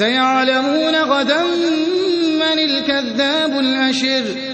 سيعلمون غدا من الكذاب الأشر.